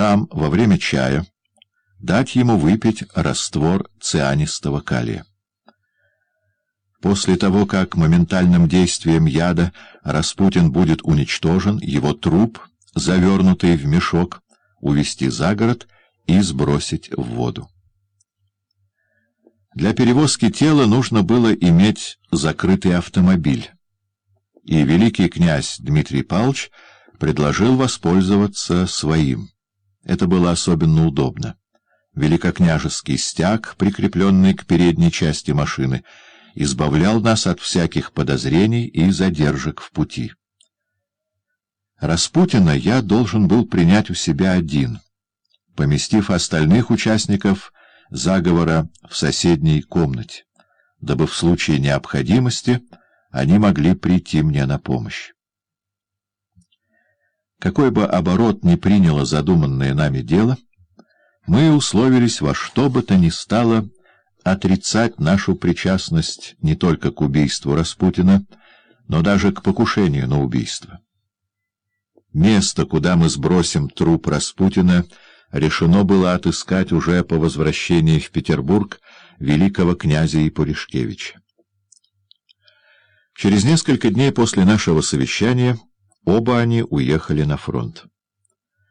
там, во время чая, дать ему выпить раствор цианистого калия. После того, как моментальным действием яда Распутин будет уничтожен, его труп, завернутый в мешок, увести за город и сбросить в воду. Для перевозки тела нужно было иметь закрытый автомобиль, и великий князь Дмитрий Павлович предложил воспользоваться своим. Это было особенно удобно. Великокняжеский стяг, прикрепленный к передней части машины, избавлял нас от всяких подозрений и задержек в пути. Распутина я должен был принять у себя один, поместив остальных участников заговора в соседней комнате, дабы в случае необходимости они могли прийти мне на помощь. Какой бы оборот ни приняло задуманное нами дело, мы условились во что бы то ни стало отрицать нашу причастность не только к убийству Распутина, но даже к покушению на убийство. Место, куда мы сбросим труп Распутина, решено было отыскать уже по возвращении в Петербург великого князя Ипуришкевича. Через несколько дней после нашего совещания оба они уехали на фронт.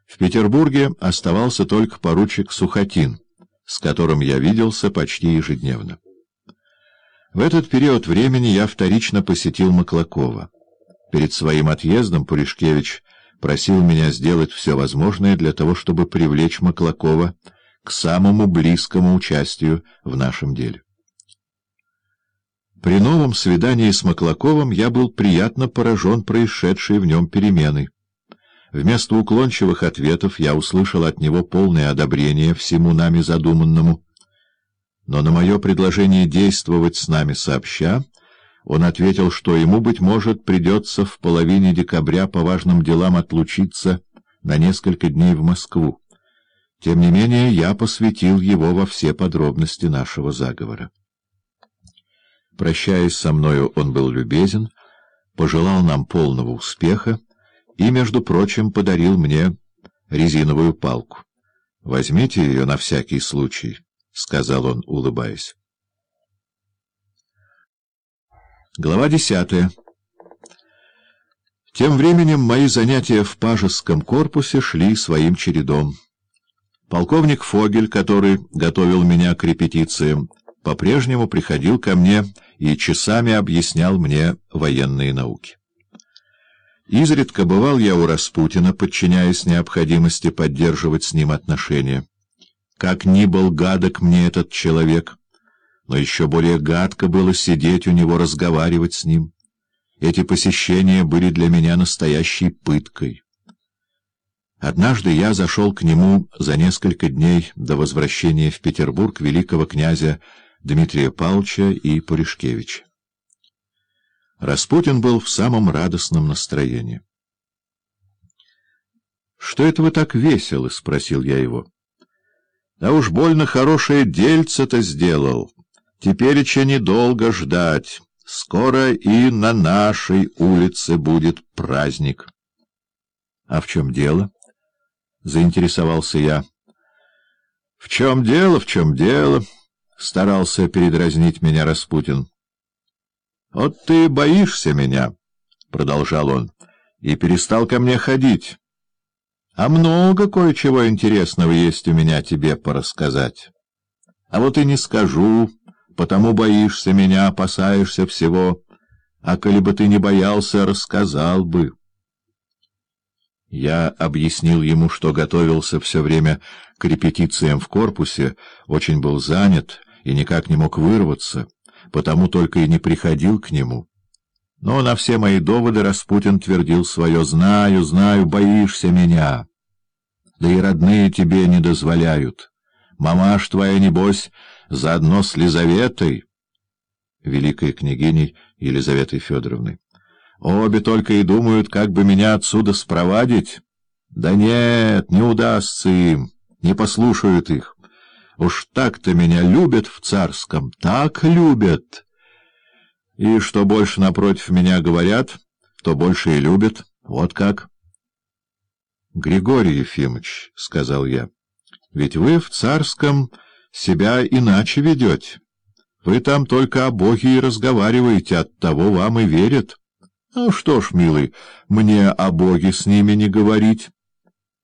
В Петербурге оставался только поручик Сухотин, с которым я виделся почти ежедневно. В этот период времени я вторично посетил Маклакова. Перед своим отъездом Пуришкевич просил меня сделать все возможное для того, чтобы привлечь Маклакова к самому близкому участию в нашем деле. При новом свидании с Маклаковым я был приятно поражен происшедшей в нем переменой. Вместо уклончивых ответов я услышал от него полное одобрение всему нами задуманному. Но на мое предложение действовать с нами сообща, он ответил, что ему, быть может, придется в половине декабря по важным делам отлучиться на несколько дней в Москву. Тем не менее, я посвятил его во все подробности нашего заговора. Прощаясь со мною, он был любезен, пожелал нам полного успеха, и, между прочим, подарил мне резиновую палку. — Возьмите ее на всякий случай, — сказал он, улыбаясь. Глава десятая. Тем временем мои занятия в пажеском корпусе шли своим чередом. Полковник Фогель, который готовил меня к репетициям, по-прежнему приходил ко мне и часами объяснял мне военные науки. Изредка бывал я у Распутина, подчиняясь необходимости поддерживать с ним отношения. Как ни был гадок мне этот человек, но еще более гадко было сидеть у него, разговаривать с ним. Эти посещения были для меня настоящей пыткой. Однажды я зашел к нему за несколько дней до возвращения в Петербург великого князя Дмитрия Павловича и Пуришкевича. Распутин был в самом радостном настроении. — Что это вы так весело? — спросил я его. — Да уж больно хорошее дельце-то сделал. Теперь еще недолго ждать. Скоро и на нашей улице будет праздник. — А в чем дело? — заинтересовался я. — В чем дело, в чем дело? — старался передразнить меня Распутин. — Вот ты боишься меня, — продолжал он, — и перестал ко мне ходить. А много кое-чего интересного есть у меня тебе порассказать. А вот и не скажу, потому боишься меня, опасаешься всего. А коли бы ты не боялся, рассказал бы. Я объяснил ему, что готовился все время к репетициям в корпусе, очень был занят и никак не мог вырваться потому только и не приходил к нему. Но на все мои доводы Распутин твердил свое «Знаю, знаю, боишься меня». Да и родные тебе не дозволяют. Мамаш твоя, небось, заодно с Лизаветой, великой княгиней Елизаветой Федоровной. Обе только и думают, как бы меня отсюда спровадить. Да нет, не удастся им, не послушают их. Уж так-то меня любят в царском, так любят. И что больше напротив меня говорят, то больше и любят. Вот как. — Григорий Ефимович, — сказал я, — ведь вы в царском себя иначе ведете. Вы там только о Боге и разговариваете, оттого вам и верят. Ну что ж, милый, мне о Боге с ними не говорить».